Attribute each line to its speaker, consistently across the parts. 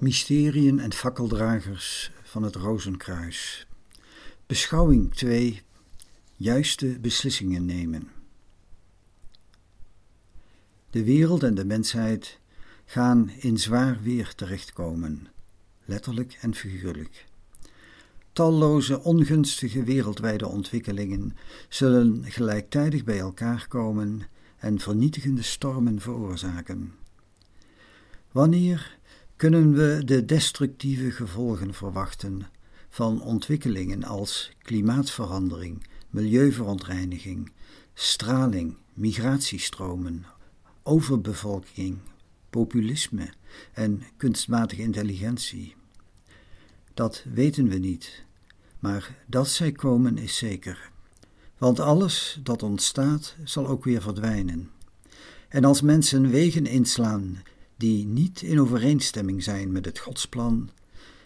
Speaker 1: Mysteriën en fakkeldragers van het Rozenkruis. Beschouwing 2. Juiste beslissingen nemen. De wereld en de mensheid gaan in zwaar weer terechtkomen, letterlijk en figuurlijk. Talloze ongunstige wereldwijde ontwikkelingen zullen gelijktijdig bij elkaar komen en vernietigende stormen veroorzaken. Wanneer kunnen we de destructieve gevolgen verwachten van ontwikkelingen als klimaatverandering, milieuverontreiniging, straling, migratiestromen, overbevolking, populisme en kunstmatige intelligentie. Dat weten we niet, maar dat zij komen is zeker. Want alles dat ontstaat zal ook weer verdwijnen. En als mensen wegen inslaan die niet in overeenstemming zijn met het godsplan,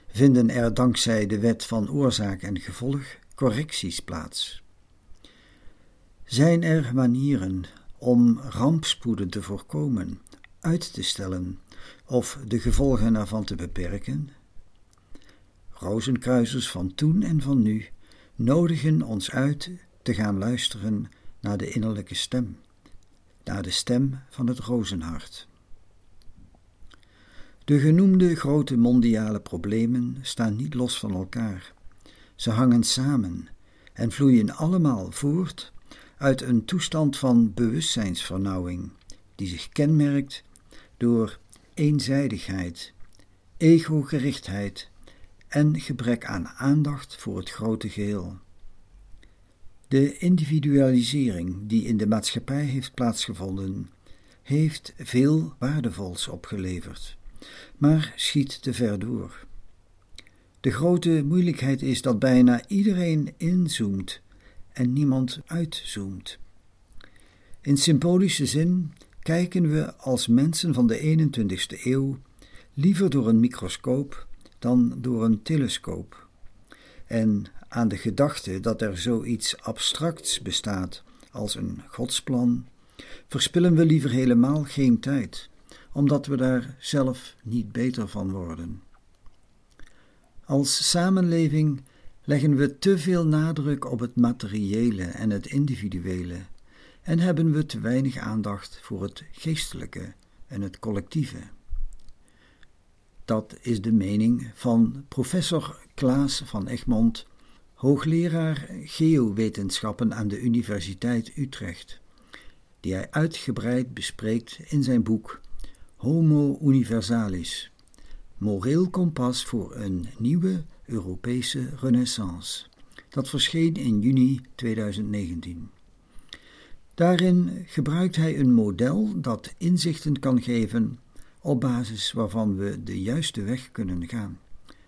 Speaker 1: vinden er dankzij de wet van oorzaak en gevolg correcties plaats. Zijn er manieren om rampspoeden te voorkomen, uit te stellen of de gevolgen ervan te beperken? Rozenkruisers van toen en van nu nodigen ons uit te gaan luisteren naar de innerlijke stem, naar de stem van het rozenhart. De genoemde grote mondiale problemen staan niet los van elkaar. Ze hangen samen en vloeien allemaal voort uit een toestand van bewustzijnsvernauwing, die zich kenmerkt door eenzijdigheid, egogerichtheid en gebrek aan aandacht voor het grote geheel. De individualisering die in de maatschappij heeft plaatsgevonden, heeft veel waardevols opgeleverd maar schiet te ver door. De grote moeilijkheid is dat bijna iedereen inzoomt en niemand uitzoomt. In symbolische zin kijken we als mensen van de 21ste eeuw liever door een microscoop dan door een telescoop. En aan de gedachte dat er zoiets abstracts bestaat als een godsplan, verspillen we liever helemaal geen tijd omdat we daar zelf niet beter van worden. Als samenleving leggen we te veel nadruk op het materiële en het individuele en hebben we te weinig aandacht voor het geestelijke en het collectieve. Dat is de mening van professor Klaas van Egmond, hoogleraar geowetenschappen aan de Universiteit Utrecht, die hij uitgebreid bespreekt in zijn boek Homo Universalis, moreel kompas voor een nieuwe Europese renaissance. Dat verscheen in juni 2019. Daarin gebruikt hij een model dat inzichten kan geven op basis waarvan we de juiste weg kunnen gaan,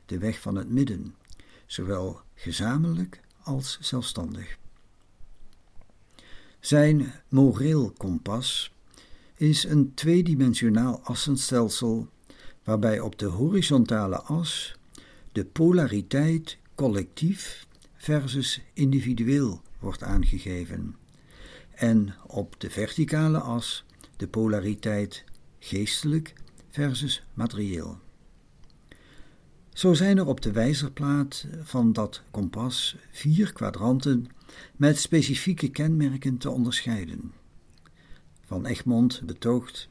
Speaker 1: de weg van het midden, zowel gezamenlijk als zelfstandig. Zijn moreel kompas is een tweedimensionaal assenstelsel waarbij op de horizontale as de polariteit collectief versus individueel wordt aangegeven en op de verticale as de polariteit geestelijk versus materieel. Zo zijn er op de wijzerplaat van dat kompas vier kwadranten met specifieke kenmerken te onderscheiden van Egmond betoogt,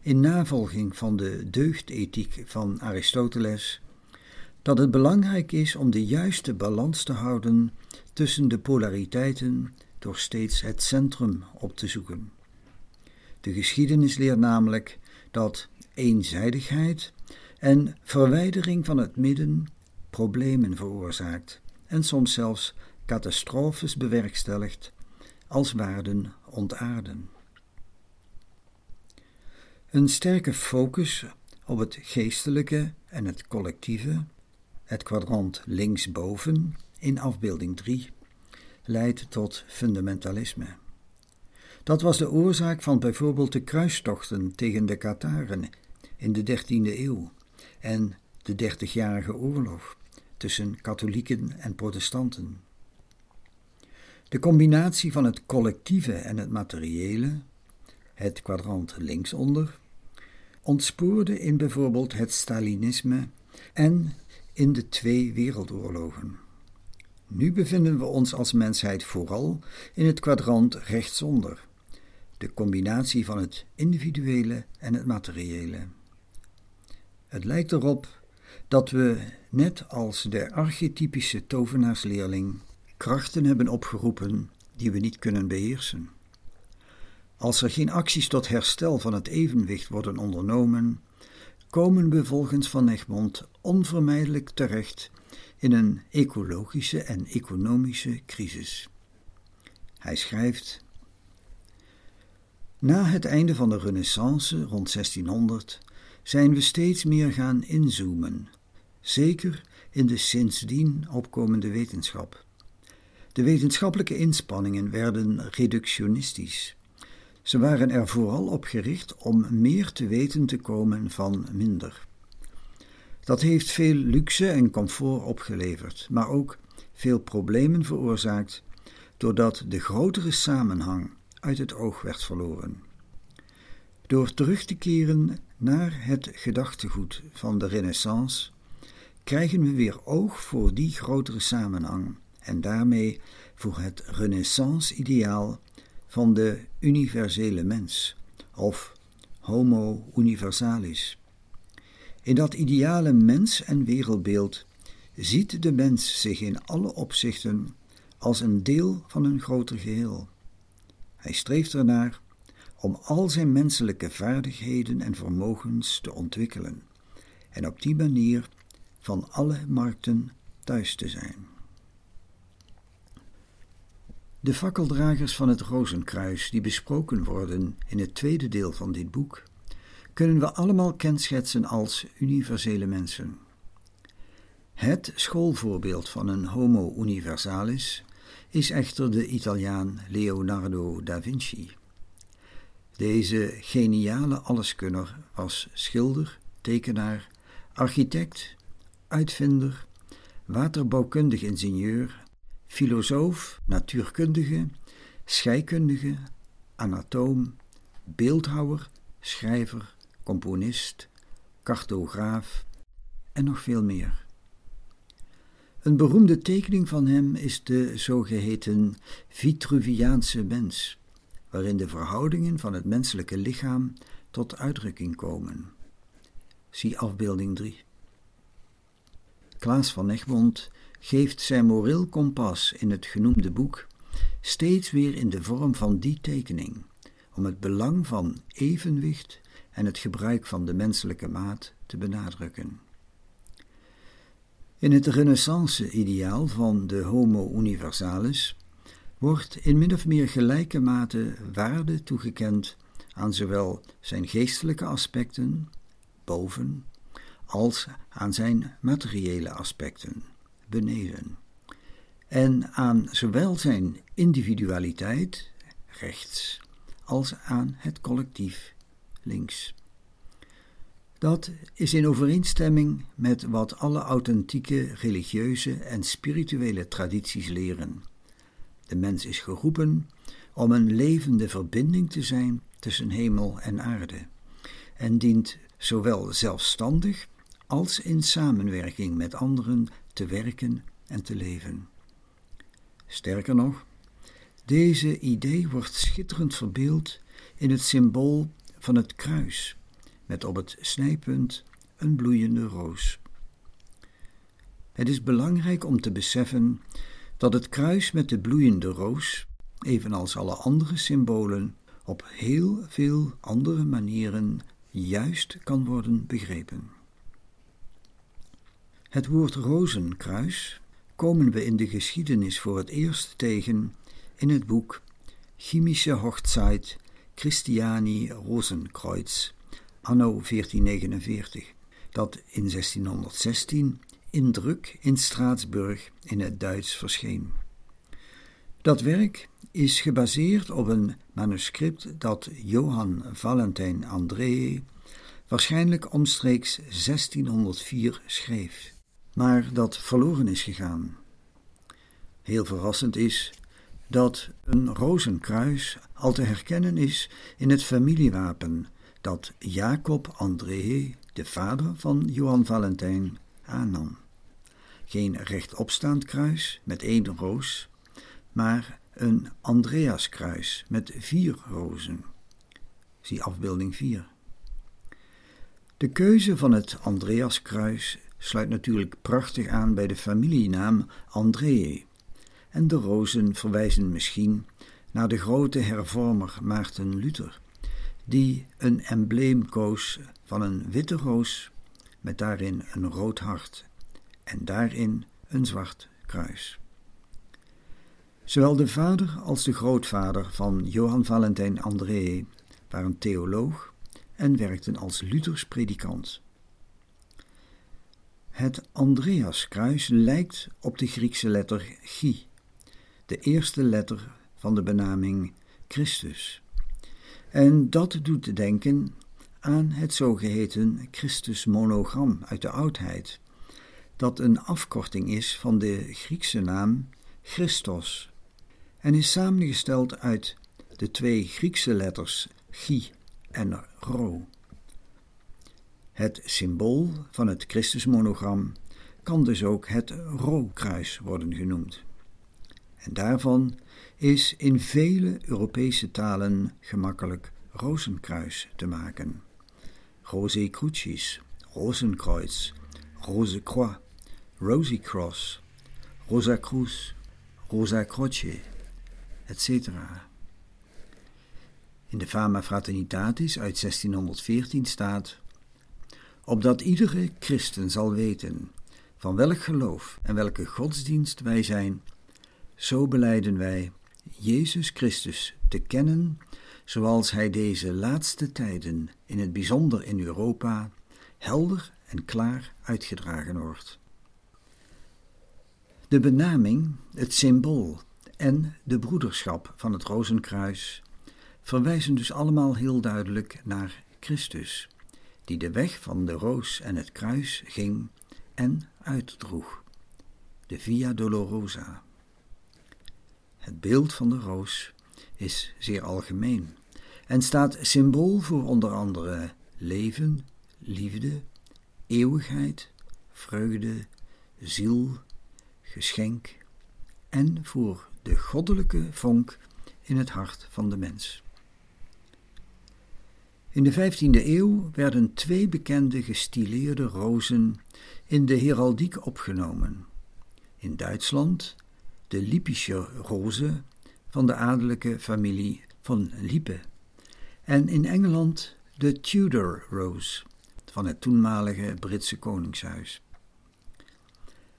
Speaker 1: in navolging van de deugdethiek van Aristoteles, dat het belangrijk is om de juiste balans te houden tussen de polariteiten door steeds het centrum op te zoeken. De geschiedenis leert namelijk dat eenzijdigheid en verwijdering van het midden problemen veroorzaakt en soms zelfs catastrofes bewerkstelligt als waarden ontaarden. Een sterke focus op het geestelijke en het collectieve, het kwadrant linksboven in afbeelding 3, leidt tot fundamentalisme. Dat was de oorzaak van bijvoorbeeld de kruistochten tegen de Kataren in de 13e eeuw en de Dertigjarige Oorlog tussen katholieken en protestanten. De combinatie van het collectieve en het materiële, het kwadrant linksonder, ontspoorde in bijvoorbeeld het Stalinisme en in de twee wereldoorlogen. Nu bevinden we ons als mensheid vooral in het kwadrant rechtsonder, de combinatie van het individuele en het materiële. Het lijkt erop dat we, net als de archetypische tovenaarsleerling, krachten hebben opgeroepen die we niet kunnen beheersen. Als er geen acties tot herstel van het evenwicht worden ondernomen, komen we volgens Van Egmond onvermijdelijk terecht in een ecologische en economische crisis. Hij schrijft: Na het einde van de Renaissance rond 1600 zijn we steeds meer gaan inzoomen, zeker in de sindsdien opkomende wetenschap. De wetenschappelijke inspanningen werden reductionistisch. Ze waren er vooral op gericht om meer te weten te komen van minder. Dat heeft veel luxe en comfort opgeleverd, maar ook veel problemen veroorzaakt, doordat de grotere samenhang uit het oog werd verloren. Door terug te keren naar het gedachtegoed van de Renaissance, krijgen we weer oog voor die grotere samenhang en daarmee voor het Renaissance-ideaal van de universele mens, of Homo universalis. In dat ideale mens- en wereldbeeld ziet de mens zich in alle opzichten als een deel van een groter geheel. Hij streeft ernaar om al zijn menselijke vaardigheden en vermogens te ontwikkelen en op die manier van alle markten thuis te zijn. De fakkeldragers van het Rozenkruis, die besproken worden in het tweede deel van dit boek, kunnen we allemaal kenschetsen als universele mensen. Het schoolvoorbeeld van een Homo universalis is echter de Italiaan Leonardo da Vinci. Deze geniale alleskunner was schilder, tekenaar, architect, uitvinder, waterbouwkundig ingenieur, filosoof, natuurkundige, scheikundige, anatoom, beeldhouwer, schrijver, componist, cartograaf en nog veel meer. Een beroemde tekening van hem is de zogeheten Vitruviaanse mens, waarin de verhoudingen van het menselijke lichaam tot uitdrukking komen. Zie afbeelding 3. Klaas van Egmond geeft zijn moreel kompas in het genoemde boek steeds weer in de vorm van die tekening, om het belang van evenwicht en het gebruik van de menselijke maat te benadrukken. In het renaissance-ideaal van de Homo universalis wordt in min of meer gelijke mate waarde toegekend aan zowel zijn geestelijke aspecten, boven, als aan zijn materiële aspecten, beneden. En aan zowel zijn individualiteit, rechts, als aan het collectief, links. Dat is in overeenstemming met wat alle authentieke religieuze en spirituele tradities leren. De mens is geroepen om een levende verbinding te zijn tussen hemel en aarde en dient zowel zelfstandig als in samenwerking met anderen te werken en te leven. Sterker nog, deze idee wordt schitterend verbeeld in het symbool van het kruis, met op het snijpunt een bloeiende roos. Het is belangrijk om te beseffen dat het kruis met de bloeiende roos, evenals alle andere symbolen, op heel veel andere manieren juist kan worden begrepen. Het woord rozenkruis komen we in de geschiedenis voor het eerst tegen in het boek Chemische Hochzeit Christiani Rosenkreuz, anno 1449, dat in 1616 in druk in Straatsburg in het Duits verscheen. Dat werk is gebaseerd op een manuscript dat Johann Valentijn André waarschijnlijk omstreeks 1604 schreef maar dat verloren is gegaan. Heel verrassend is dat een rozenkruis al te herkennen is in het familiewapen dat Jacob André, de vader van Johan Valentijn, aannam. Geen rechtopstaand kruis met één roos, maar een Andreaskruis met vier rozen. Zie afbeelding 4. De keuze van het Andreaskruis sluit natuurlijk prachtig aan bij de familienaam André, en de rozen verwijzen misschien naar de grote hervormer Maarten Luther, die een embleem koos van een witte roos met daarin een rood hart en daarin een zwart kruis. Zowel de vader als de grootvader van Johan Valentijn André waren theoloog en werkten als Luthers predikant. Het Andreaskruis lijkt op de Griekse letter Chi, de eerste letter van de benaming Christus. En dat doet denken aan het zogeheten Christusmonogram uit de oudheid, dat een afkorting is van de Griekse naam Christos en is samengesteld uit de twee Griekse letters Chi en Rho. Het symbool van het Christusmonogram kan dus ook het Rho-kruis worden genoemd. En daarvan is in vele Europese talen gemakkelijk rozenkruis te maken. Rose Crucis, Rozenkreuz, Rose Croix, Rosy Cross, Rosa Cruz, Rosa Croce, etc. In de Fama Fraternitatis uit 1614 staat: Opdat iedere christen zal weten van welk geloof en welke godsdienst wij zijn, zo beleiden wij Jezus Christus te kennen zoals hij deze laatste tijden, in het bijzonder in Europa, helder en klaar uitgedragen wordt. De benaming, het symbool en de broederschap van het Rozenkruis verwijzen dus allemaal heel duidelijk naar Christus, die de weg van de roos en het kruis ging en uitdroeg, de Via Dolorosa. Het beeld van de roos is zeer algemeen en staat symbool voor onder andere leven, liefde, eeuwigheid, vreugde, ziel, geschenk en voor de goddelijke vonk in het hart van de mens. In de 15e eeuw werden twee bekende gestileerde rozen in de heraldiek opgenomen. In Duitsland de Lippische roze van de adellijke familie van Lippe en in Engeland de Tudor Rose van het toenmalige Britse koningshuis.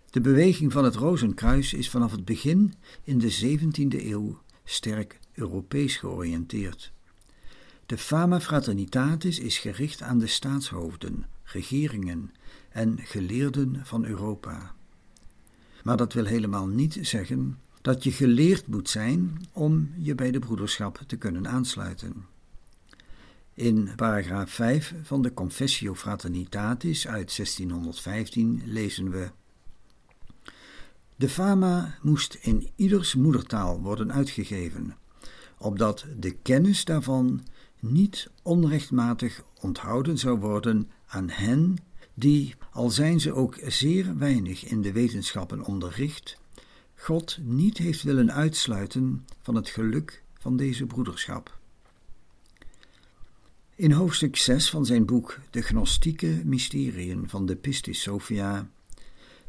Speaker 1: De beweging van het Rozenkruis is vanaf het begin in de 17e eeuw sterk Europees georiënteerd. De Fama Fraternitatis is gericht aan de staatshoofden, regeringen en geleerden van Europa. Maar dat wil helemaal niet zeggen dat je geleerd moet zijn om je bij de broederschap te kunnen aansluiten. In paragraaf 5 van de Confessio Fraternitatis uit 1615 lezen we: De fama moest in ieders moedertaal worden uitgegeven, opdat de kennis daarvan niet onrechtmatig onthouden zou worden aan hen die, al zijn ze ook zeer weinig in de wetenschappen onderricht, God niet heeft willen uitsluiten van het geluk van deze broederschap. In hoofdstuk 6 van zijn boek De Gnostieke Mysteriën van de Pistis Sophia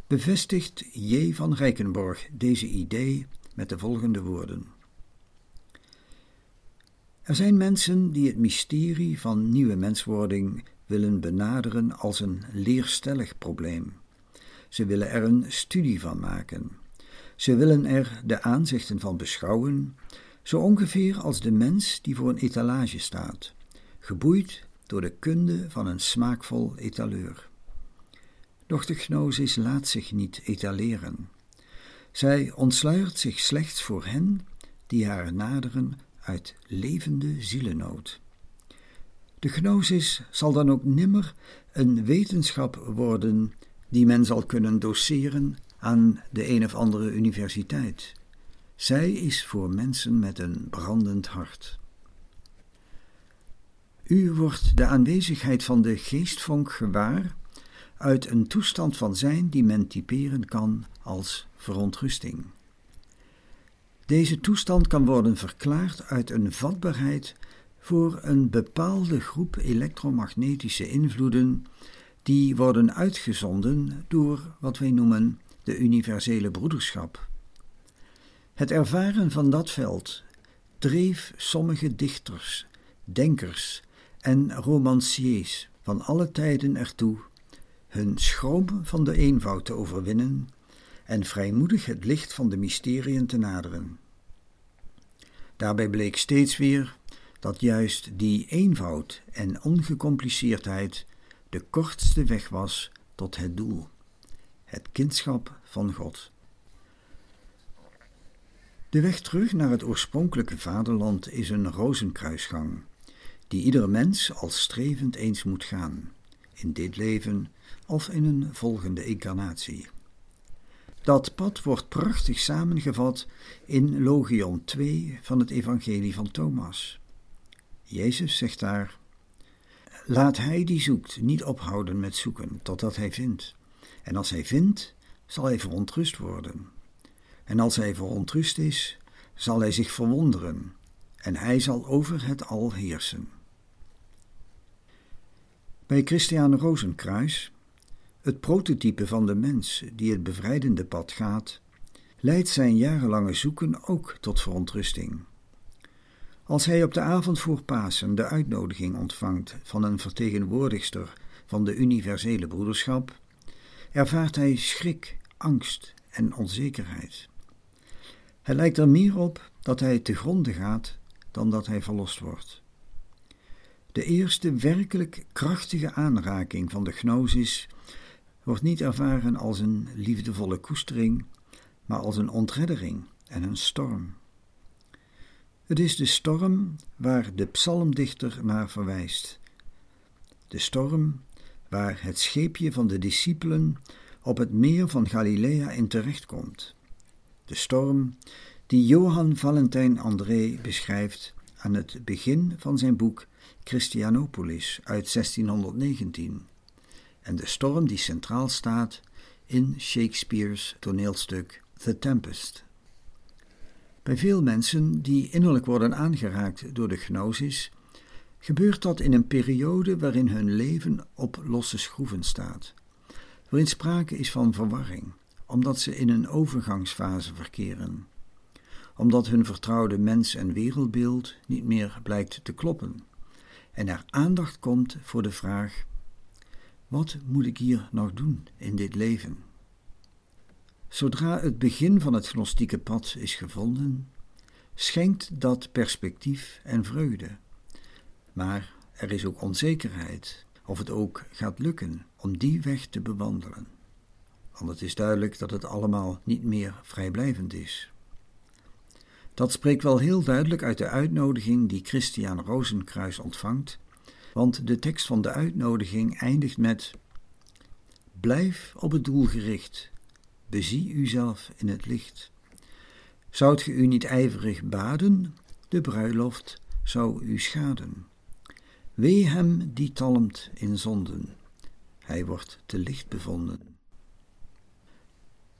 Speaker 1: bevestigt J. van Rijkenborg deze idee met de volgende woorden. Er zijn mensen die het mysterie van nieuwe menswording willen benaderen als een leerstellig probleem. Ze willen er een studie van maken. Ze willen er de aanzichten van beschouwen, zo ongeveer als de mens die voor een etalage staat geboeid door de kunde van een smaakvol etaleur. Doch de gnosis laat zich niet etaleren. Zij ontsluiert zich slechts voor hen die haar naderen uit levende zielenood. De gnosis zal dan ook nimmer een wetenschap worden die men zal kunnen doseren aan de een of andere universiteit. Zij is voor mensen met een brandend hart. U wordt de aanwezigheid van de geestvonk gewaar uit een toestand van zijn die men typeren kan als verontrusting. Deze toestand kan worden verklaard uit een vatbaarheid voor een bepaalde groep elektromagnetische invloeden die worden uitgezonden door wat wij noemen de universele broederschap. Het ervaren van dat veld dreef sommige dichters, denkers en romanciers van alle tijden ertoe hun schroom van de eenvoud te overwinnen en vrijmoedig het licht van de mysteriën te naderen. Daarbij bleek steeds weer dat juist die eenvoud en ongecompliceerdheid de kortste weg was tot het doel, het kindschap van God. De weg terug naar het oorspronkelijke vaderland is een rozenkruisgang, die iedere mens als strevend eens moet gaan, in dit leven of in een volgende incarnatie. Dat pad wordt prachtig samengevat in Logion 2 van het Evangelie van Thomas. Jezus zegt daar: Laat hij die zoekt niet ophouden met zoeken totdat hij vindt. En als hij vindt, zal hij verontrust worden. En als hij verontrust is, zal hij zich verwonderen, en hij zal over het al heersen. Bij Christian Rozenkruis, het prototype van de mens die het bevrijdende pad gaat, leidt zijn jarenlange zoeken ook tot verontrusting. Als hij op de avond voor Pasen de uitnodiging ontvangt van een vertegenwoordigster van de universele broederschap, ervaart hij schrik, angst en onzekerheid. Hij lijkt er meer op dat hij te gronde gaat dan dat hij verlost wordt. De eerste werkelijk krachtige aanraking van de gnosis wordt niet ervaren als een liefdevolle koestering, maar als een ontreddering en een storm. Het is de storm waar de psalmdichter naar verwijst. De storm waar het scheepje van de discipelen op het meer van Galilea in terechtkomt. De storm die Johan Valentijn André beschrijft aan het begin van zijn boek Christianopolis uit 1619 en de storm die centraal staat in Shakespeare's toneelstuk The Tempest. Bij veel mensen die innerlijk worden aangeraakt door de gnosis, gebeurt dat in een periode waarin hun leven op losse schroeven staat, waarin sprake is van verwarring, omdat ze in een overgangsfase verkeren, omdat hun vertrouwde mens- en wereldbeeld niet meer blijkt te kloppen, en er aandacht komt voor de vraag: wat moet ik hier nog doen in dit leven? Zodra het begin van het gnostieke pad is gevonden, schenkt dat perspectief en vreugde. Maar er is ook onzekerheid of het ook gaat lukken om die weg te bewandelen. Want het is duidelijk dat het allemaal niet meer vrijblijvend is. Dat spreekt wel heel duidelijk uit de uitnodiging die Christian Rozenkruis ontvangt, want de tekst van de uitnodiging eindigt met: Blijf op het doel gericht bezie uzelf in het licht. Zoudt ge u niet ijverig baden, de bruiloft zou u schaden. Wee hem die talmt in zonden, hij wordt te licht bevonden.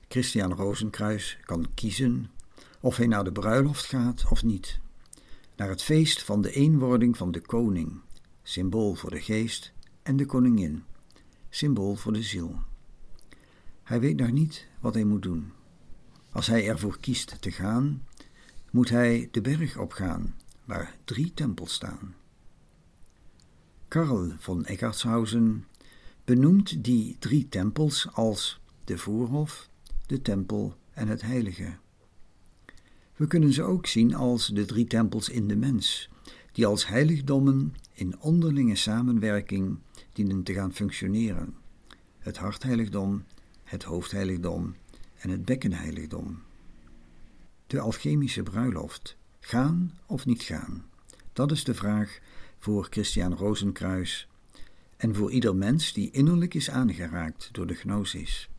Speaker 1: Christian Rozenkruis kan kiezen of hij naar de bruiloft gaat of niet, naar het feest van de eenwording van de koning, symbool voor de geest, en de koningin, symbool voor de ziel. Hij weet nog niet wat hij moet doen. Als hij ervoor kiest te gaan, moet hij de berg opgaan, waar drie tempels staan. Karl von Eckartshausen benoemt die drie tempels als de voorhof, de tempel en het heilige. We kunnen ze ook zien als de drie tempels in de mens, die als heiligdommen in onderlinge samenwerking dienen te gaan functioneren. Het hartheiligdom, het hoofdheiligdom en het bekkenheiligdom. De alchemische bruiloft. Gaan of niet gaan? Dat is de vraag voor Christian Rozenkruis en voor ieder mens die innerlijk is aangeraakt door de gnosis.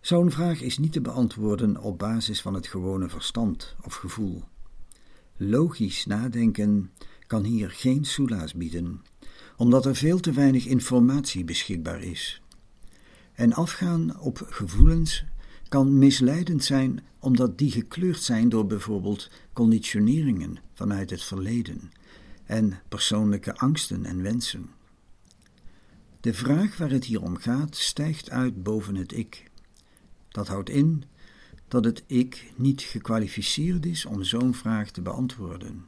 Speaker 1: Zo'n vraag is niet te beantwoorden op basis van het gewone verstand of gevoel. Logisch nadenken kan hier geen soelaas bieden, omdat er veel te weinig informatie beschikbaar is. En afgaan op gevoelens kan misleidend zijn omdat die gekleurd zijn door bijvoorbeeld conditioneringen vanuit het verleden en persoonlijke angsten en wensen. De vraag waar het hier om gaat stijgt uit boven het ik. Dat houdt in dat het ik niet gekwalificeerd is om zo'n vraag te beantwoorden.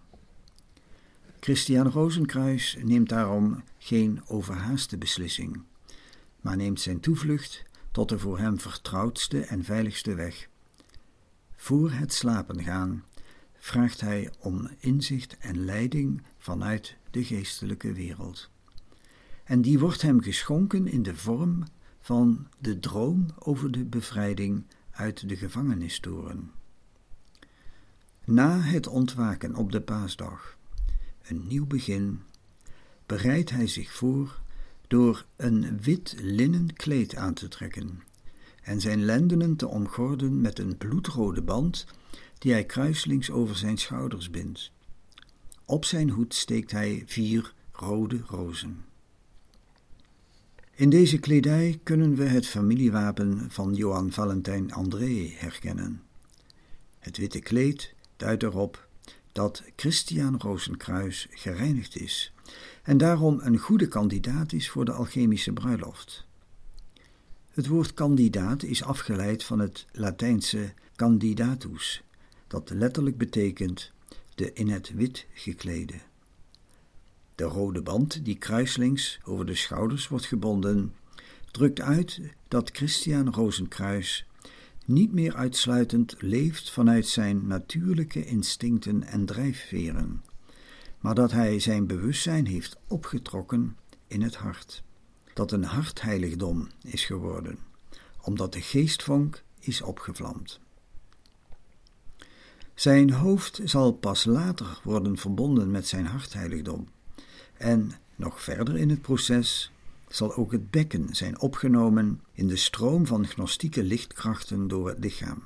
Speaker 1: Christian Rozenkruis neemt daarom geen overhaaste beslissing, maar neemt zijn toevlucht tot de voor hem vertrouwdste en veiligste weg. Voor het slapen gaan vraagt hij om inzicht en leiding vanuit de geestelijke wereld. En die wordt hem geschonken in de vorm van de droom over de bevrijding uit de gevangenistoren. Na het ontwaken op de paasdag, een nieuw begin, bereidt hij zich voor door een wit linnen kleed aan te trekken en zijn lendenen te omgorden met een bloedrode band die hij kruislings over zijn schouders bindt. Op zijn hoed steekt hij vier rode rozen. In deze kledij kunnen we het familiewapen van Johan Valentijn André herkennen. Het witte kleed duidt erop dat Christian Rozenkruis gereinigd is en daarom een goede kandidaat is voor de alchemische bruiloft. Het woord kandidaat is afgeleid van het Latijnse candidatus, dat letterlijk betekent de in het wit geklede. De rode band die kruislings over de schouders wordt gebonden, drukt uit dat Christian Rozenkruis niet meer uitsluitend leeft vanuit zijn natuurlijke instincten en drijfveren, maar dat hij zijn bewustzijn heeft opgetrokken in het hart, dat een hartheiligdom is geworden, omdat de geestvonk is opgevlamd. Zijn hoofd zal pas later worden verbonden met zijn hartheiligdom, en nog verder in het proces zal ook het bekken zijn opgenomen in de stroom van gnostieke lichtkrachten door het lichaam.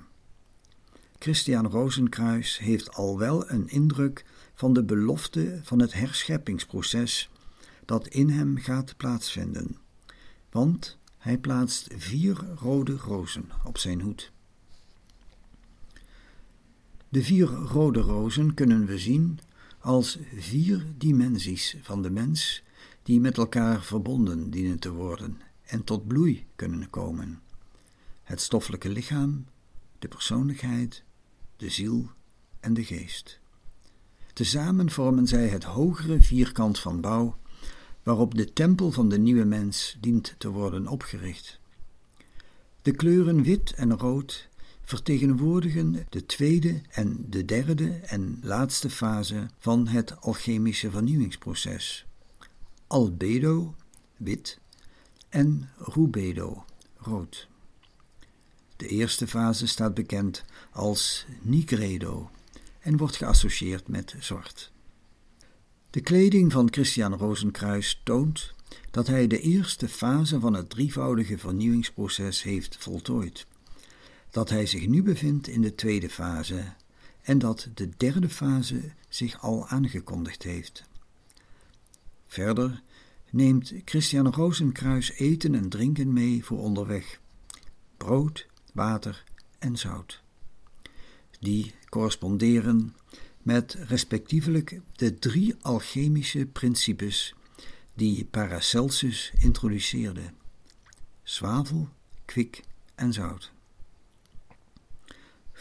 Speaker 1: Christian Rozenkruis heeft al wel een indruk van de belofte van het herscheppingsproces dat in hem gaat plaatsvinden, want hij plaatst vier rode rozen op zijn hoed. De vier rode rozen kunnen we zien als vier dimensies van de mens die met elkaar verbonden dienen te worden en tot bloei kunnen komen: het stoffelijke lichaam, de persoonlijkheid, de ziel en de geest. Tezamen vormen zij het hogere vierkant van bouw waarop de tempel van de nieuwe mens dient te worden opgericht. De kleuren wit en rood vertegenwoordigen de tweede en de derde en laatste fase van het alchemische vernieuwingsproces. Albedo, wit, en rubedo, rood. De eerste fase staat bekend als nigredo en wordt geassocieerd met zwart. De kleding van Christian Rozenkruis toont dat hij de eerste fase van het drievoudige vernieuwingsproces heeft voltooid, dat hij zich nu bevindt in de tweede fase en dat de derde fase zich al aangekondigd heeft. Verder neemt Christian Rozenkruis eten en drinken mee voor onderweg: brood, water en zout. Die corresponderen met respectievelijk de drie alchemische principes die Paracelsus introduceerde: zwavel, kwik en zout.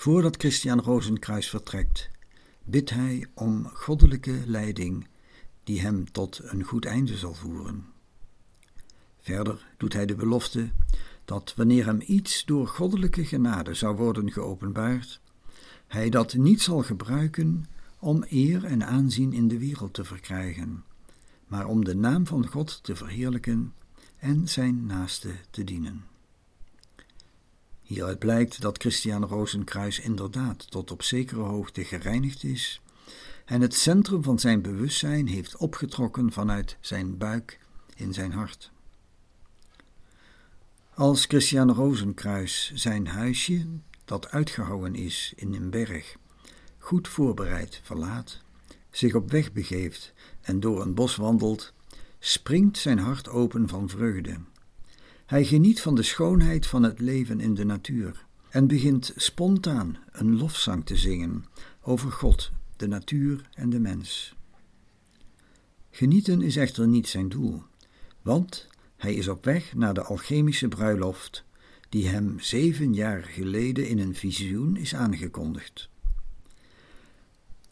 Speaker 1: Voordat Christian Rozenkruis vertrekt, bidt hij om goddelijke leiding die hem tot een goed einde zal voeren. Verder doet hij de belofte dat wanneer hem iets door goddelijke genade zou worden geopenbaard, hij dat niet zal gebruiken om eer en aanzien in de wereld te verkrijgen, maar om de naam van God te verheerlijken en zijn naaste te dienen. Hieruit blijkt dat Christian Rozenkruis inderdaad tot op zekere hoogte gereinigd is en het centrum van zijn bewustzijn heeft opgetrokken vanuit zijn buik in zijn hart. Als Christian Rozenkruis zijn huisje, dat uitgehouwen is in een berg, goed voorbereid verlaat zich op weg begeeft en door een bos wandelt, springt zijn hart open van vreugde. Hij geniet van de schoonheid van het leven in de natuur en begint spontaan een lofzang te zingen over God, de natuur en de mens. Genieten is echter niet zijn doel, want hij is op weg naar de alchemische bruiloft die hem zeven jaar geleden in een visioen is aangekondigd.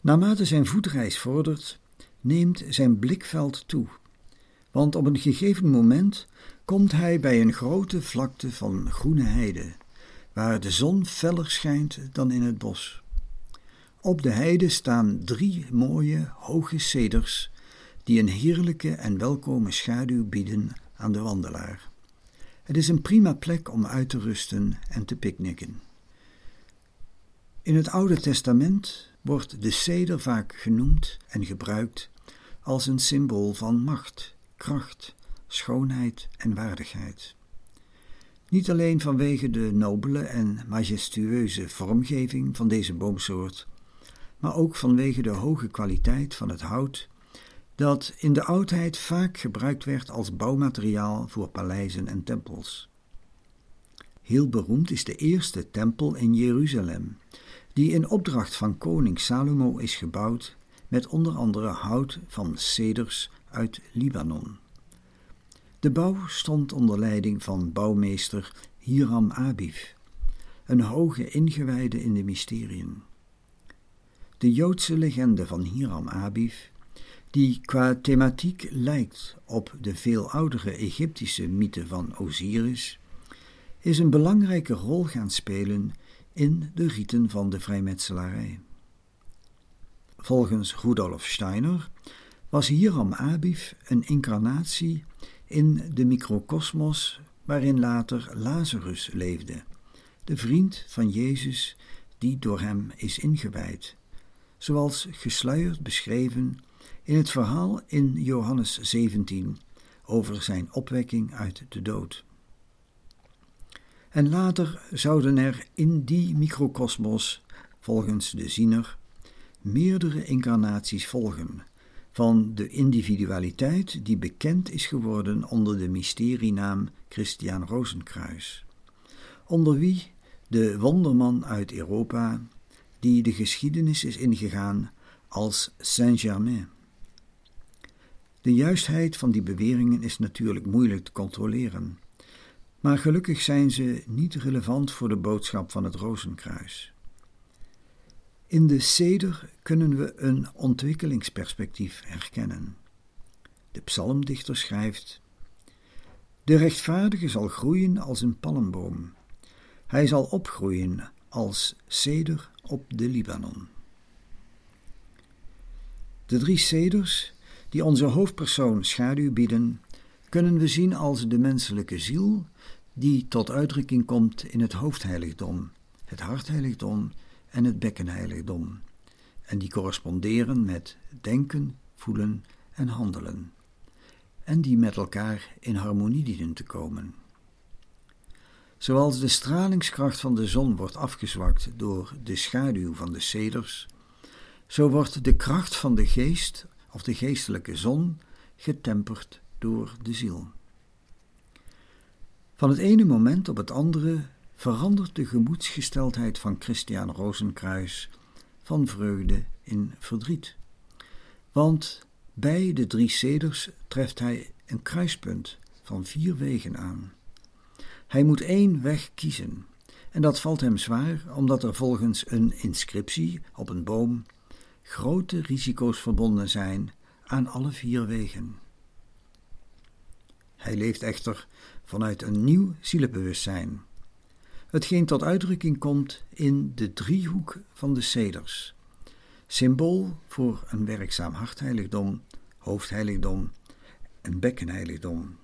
Speaker 1: Naarmate zijn voetreis vordert, neemt zijn blikveld toe, want op een gegeven moment komt hij bij een grote vlakte van groene heide, waar de zon feller schijnt dan in het bos. Op de heide staan drie mooie, hoge ceders, die een heerlijke en welkome schaduw bieden aan de wandelaar. Het is een prima plek om uit te rusten en te picknicken. In het Oude Testament wordt de ceder vaak genoemd en gebruikt als een symbool van macht, kracht, schoonheid en waardigheid. Niet alleen vanwege de nobele en majestueuze vormgeving van deze boomsoort, maar ook vanwege de hoge kwaliteit van het hout dat in de oudheid vaak gebruikt werd als bouwmateriaal voor paleizen en tempels. Heel beroemd is de eerste tempel in Jeruzalem, die in opdracht van koning Salomo is gebouwd met onder andere hout van ceders uit Libanon. De bouw stond onder leiding van bouwmeester Hiram Abif, een hoge ingewijde in de mysteriën. De Joodse legende van Hiram Abif die qua thematiek lijkt op de veel oudere Egyptische mythe van Osiris, is een belangrijke rol gaan spelen in de riten van de vrijmetselarij. Volgens Rudolf Steiner was Hiram Abif een incarnatie in de microcosmos waarin later Lazarus leefde, de vriend van Jezus die door hem is ingewijd, zoals gesluierd beschreven in het verhaal in Johannes 17 over zijn opwekking uit de dood. En later zouden er in die microcosmos, volgens de ziener, meerdere incarnaties volgen van de individualiteit die bekend is geworden onder de mysterienaam Christian Rosenkruis, onder wie de wonderman uit Europa, die de geschiedenis is ingegaan als Saint-Germain. De juistheid van die beweringen is natuurlijk moeilijk te controleren, maar gelukkig zijn ze niet relevant voor de boodschap van het Rozenkruis. In de ceder kunnen we een ontwikkelingsperspectief herkennen. De psalmdichter schrijft: De rechtvaardige zal groeien als een palmboom. Hij zal opgroeien als ceder op de Libanon. De drie ceders die onze hoofdpersoon schaduw bieden, kunnen we zien als de menselijke ziel die tot uitdrukking komt in het hoofdheiligdom, het hartheiligdom en het bekkenheiligdom, en die corresponderen met denken, voelen en handelen, en die met elkaar in harmonie dienen te komen. Zoals de stralingskracht van de zon wordt afgezwakt door de schaduw van de ceders, zo wordt de kracht van de geest of de geestelijke zon getemperd door de ziel. Van het ene moment op het andere verandert de gemoedsgesteldheid van Christian Rozenkruis van vreugde in verdriet. Want bij de drie ceders treft hij een kruispunt van vier wegen aan. Hij moet één weg kiezen, en dat valt hem zwaar, omdat er volgens een inscriptie op een boom grote risico's verbonden zijn aan alle vier wegen. Hij leeft echter vanuit een nieuw zielenbewustzijn, hetgeen tot uitdrukking komt in de driehoek van de ceders, symbool voor een werkzaam hartheiligdom, hoofdheiligdom en bekkenheiligdom.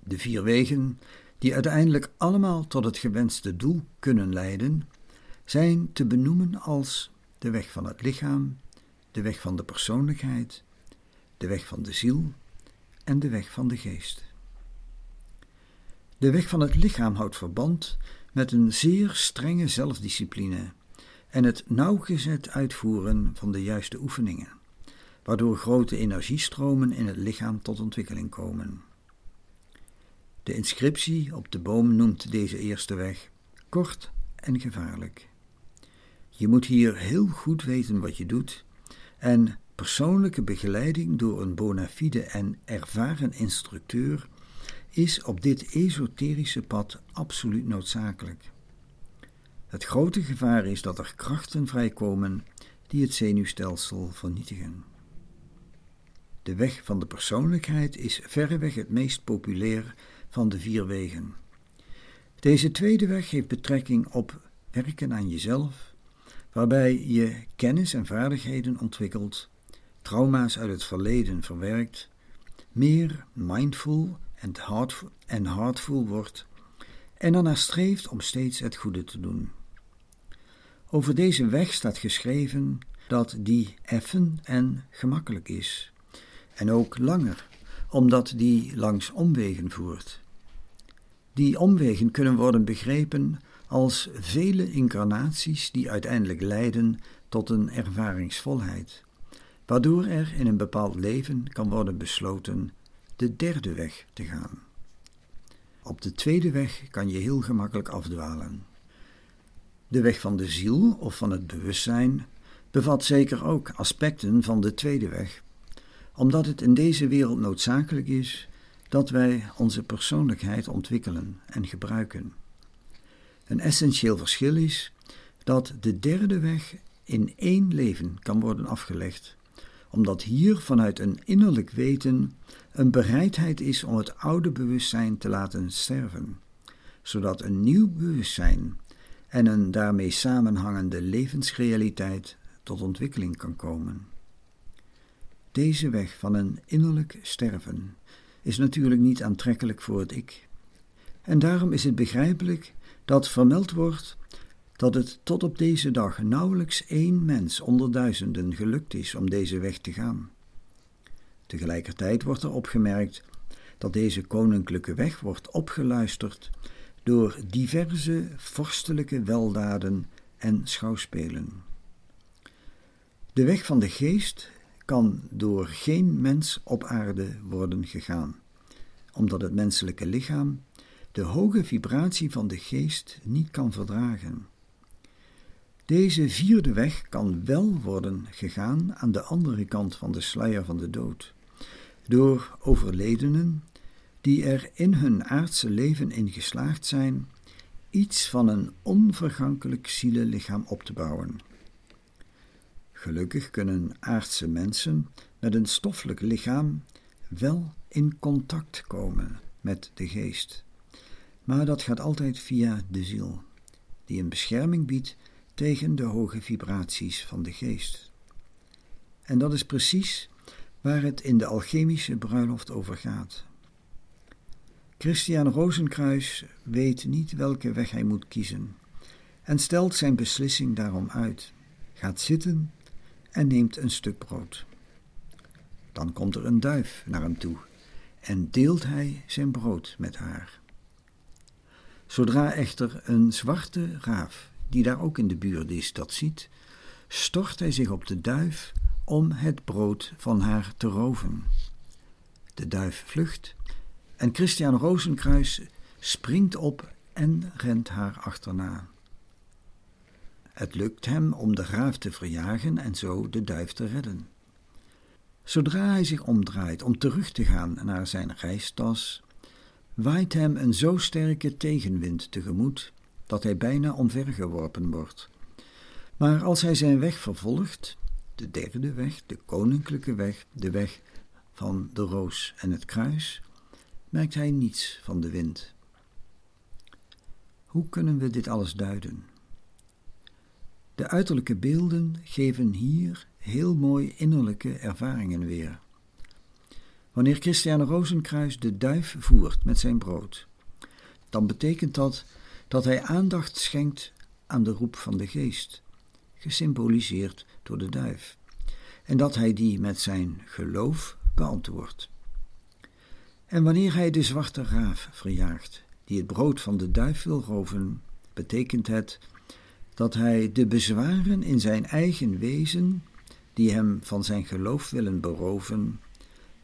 Speaker 1: De vier wegen, die uiteindelijk allemaal tot het gewenste doel kunnen leiden, zijn te benoemen als de weg van het lichaam, de weg van de persoonlijkheid, de weg van de ziel en de weg van de geest. De weg van het lichaam houdt verband met een zeer strenge zelfdiscipline en het nauwgezet uitvoeren van de juiste oefeningen, waardoor grote energiestromen in het lichaam tot ontwikkeling komen. De inscriptie op de boom noemt deze eerste weg kort en gevaarlijk. Je moet hier heel goed weten wat je doet en persoonlijke begeleiding door een bona fide en ervaren instructeur is op dit esoterische pad absoluut noodzakelijk. Het grote gevaar is dat er krachten vrijkomen die het zenuwstelsel vernietigen. De weg van de persoonlijkheid is verreweg het meest populair van de vier wegen. Deze tweede weg heeft betrekking op werken aan jezelf, waarbij je kennis en vaardigheden ontwikkelt, trauma's uit het verleden verwerkt, meer mindful en heartful wordt en ernaar streeft om steeds het goede te doen. Over deze weg staat geschreven dat die effen en gemakkelijk is, en ook langer, omdat die langs omwegen voert. Die omwegen kunnen worden begrepen als vele incarnaties die uiteindelijk leiden tot een ervaringsvolheid, waardoor er in een bepaald leven kan worden besloten de derde weg te gaan. Op de tweede weg kan je heel gemakkelijk afdwalen. De weg van de ziel of van het bewustzijn bevat zeker ook aspecten van de tweede weg, omdat het in deze wereld noodzakelijk is dat wij onze persoonlijkheid ontwikkelen en gebruiken. Een essentieel verschil is dat de derde weg in één leven kan worden afgelegd, omdat hier vanuit een innerlijk weten een bereidheid is om het oude bewustzijn te laten sterven, zodat een nieuw bewustzijn en een daarmee samenhangende levensrealiteit tot ontwikkeling kan komen. Deze weg van een innerlijk sterven is natuurlijk niet aantrekkelijk voor het ik. En daarom is het begrijpelijk dat vermeld wordt dat het tot op deze dag nauwelijks één mens onder duizenden gelukt is om deze weg te gaan. Tegelijkertijd wordt er opgemerkt dat deze koninklijke weg wordt opgeluisterd door diverse vorstelijke weldaden en schouwspelen. De weg van de geest kan door geen mens op aarde worden gegaan, omdat het menselijke lichaam de hoge vibratie van de geest niet kan verdragen. Deze vierde weg kan wel worden gegaan aan de andere kant van de sluier van de dood, door overledenen die er in hun aardse leven in geslaagd zijn iets van een onvergankelijk zielenlichaam op te bouwen. Gelukkig kunnen aardse mensen met een stoffelijk lichaam wel in contact komen met de geest, maar dat gaat altijd via de ziel, die een bescherming biedt tegen de hoge vibraties van de geest. En dat is precies waar het in de alchemische bruiloft over gaat. Christian Rozenkruis weet niet welke weg hij moet kiezen en stelt zijn beslissing daarom uit, gaat zitten en neemt een stuk brood. Dan komt er een duif naar hem toe en deelt hij zijn brood met haar. Zodra echter een zwarte raaf, die daar ook in de buurt is, dat ziet, stort hij zich op de duif om het brood van haar te roven. De duif vlucht en Christian Rozenkruis springt op en rent haar achterna. Het lukt hem om de raaf te verjagen en zo de duif te redden. Zodra hij zich omdraait om terug te gaan naar zijn reistas, waait hem een zo sterke tegenwind tegemoet dat hij bijna omvergeworpen wordt. Maar als hij zijn weg vervolgt, de derde weg, de koninklijke weg, de weg van de roos en het kruis, merkt hij niets van de wind. Hoe kunnen we dit alles duiden? De uiterlijke beelden geven hier heel mooi innerlijke ervaringen weer. Wanneer Christian Rozenkruis de duif voert met zijn brood, dan betekent dat dat hij aandacht schenkt aan de roep van de geest, gesymboliseerd door de duif, en dat hij die met zijn geloof beantwoordt. En wanneer hij de zwarte raaf verjaagt, die het brood van de duif wil roven, betekent het dat hij de bezwaren in zijn eigen wezen, die hem van zijn geloof willen beroven,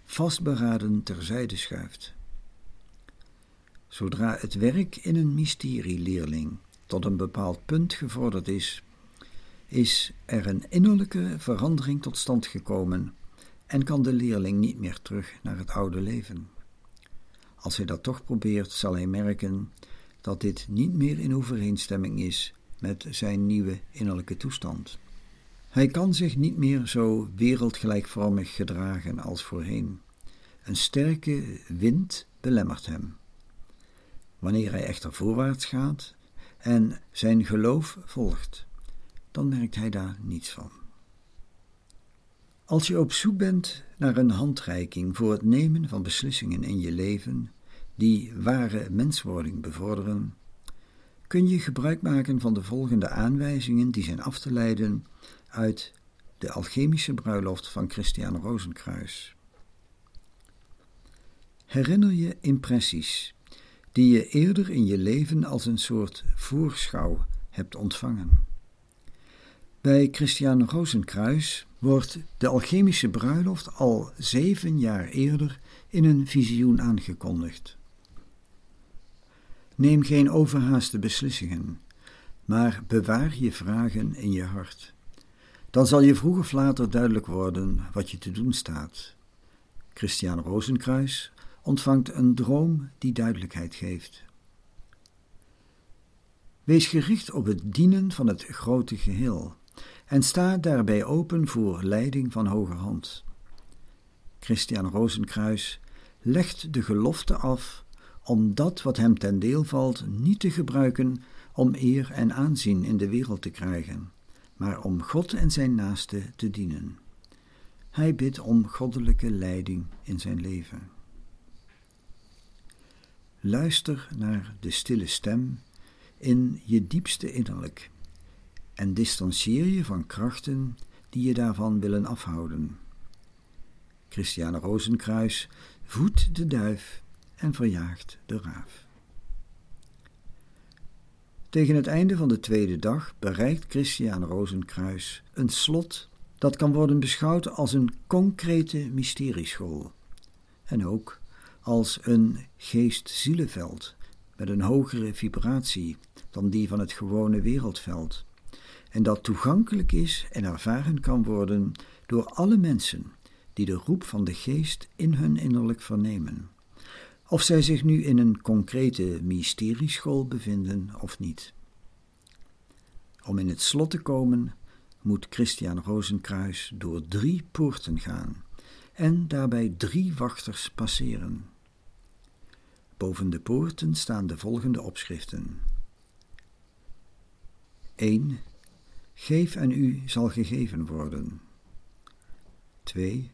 Speaker 1: vastberaden terzijde schuift. Zodra het werk in een mysterieleerling tot een bepaald punt gevorderd is, is er een innerlijke verandering tot stand gekomen en kan de leerling niet meer terug naar het oude leven. Als hij dat toch probeert, zal hij merken dat dit niet meer in overeenstemming is met zijn nieuwe innerlijke toestand. Hij kan zich niet meer zo wereldgelijkvormig gedragen als voorheen. Een sterke wind belemmert hem. Wanneer hij echter voorwaarts gaat en zijn geloof volgt, dan merkt hij daar niets van. Als je op zoek bent naar een handreiking voor het nemen van beslissingen in je leven die ware menswording bevorderen, kun je gebruik maken van de volgende aanwijzingen die zijn af te leiden uit de alchemische bruiloft van Christian Rosenkruis. Herinner je impressies die je eerder in je leven als een soort voorschouw hebt ontvangen. Bij Christian Rosenkruis wordt de alchemische bruiloft al zeven jaar eerder in een visioen aangekondigd. Neem geen overhaaste beslissingen, maar bewaar je vragen in je hart. Dan zal je vroeg of later duidelijk worden wat je te doen staat. Christian Rosenkruis ontvangt een droom die duidelijkheid geeft. Wees gericht op het dienen van het grote geheel en sta daarbij open voor leiding van hoger hand. Christian Rosenkruis legt de gelofte af om dat wat hem ten deel valt niet te gebruiken om eer en aanzien in de wereld te krijgen, maar om God en zijn naaste te dienen. Hij bidt om goddelijke leiding in zijn leven. Luister naar de stille stem in je diepste innerlijk en distancieer je van krachten die je daarvan willen afhouden. Christiane Rozenkruis voedt de duif en verjaagt de raaf. Tegen het einde van de tweede dag bereikt Christiane Rozenkruis een slot dat kan worden beschouwd als een concrete mysterieschool en ook als een geest-zielenveld met een hogere vibratie dan die van het gewone wereldveld en dat toegankelijk is en ervaren kan worden door alle mensen die de roep van de geest in hun innerlijk vernemen, of zij zich nu in een concrete mysterieschool bevinden of niet. Om in het slot te komen moet Christian Rozenkruis door drie poorten gaan en daarbij drie wachters passeren. Boven de poorten staan de volgende opschriften. 1. Geef en u zal gegeven worden. 2.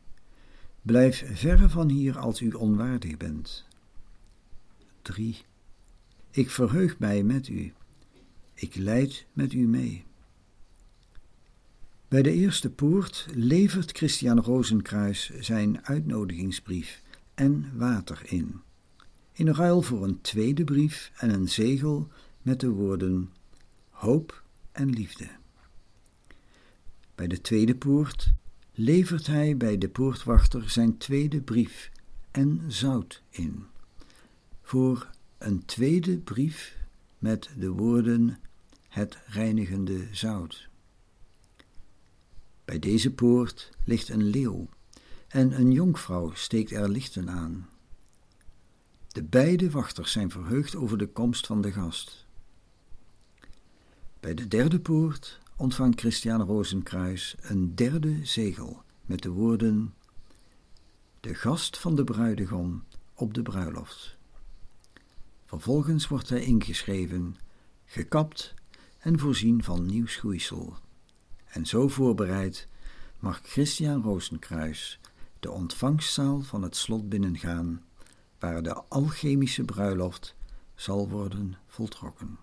Speaker 1: Blijf verre van hier als u onwaardig bent. 3. Ik verheug mij met u. Ik leid met u mee. Bij de eerste poort levert Christian Rozenkruis zijn uitnodigingsbrief en water in, in ruil voor een tweede brief en een zegel met de woorden hoop en liefde. Bij de tweede poort levert hij bij de poortwachter zijn tweede brief en zout in, voor een tweede brief met de woorden het reinigende zout. Bij deze poort ligt een leeuw en een jonkvrouw steekt er lichten aan. De beide wachters zijn verheugd over de komst van de gast. Bij de derde poort ontvangt Christian Rozenkruis een derde zegel met de woorden: De gast van de bruidegom op de bruiloft. Vervolgens wordt hij ingeschreven, gekapt en voorzien van nieuw schoeisel. En zo voorbereid mag Christian Rozenkruis de ontvangstzaal van het slot binnengaan, waar de alchemische bruiloft zal worden voltrokken.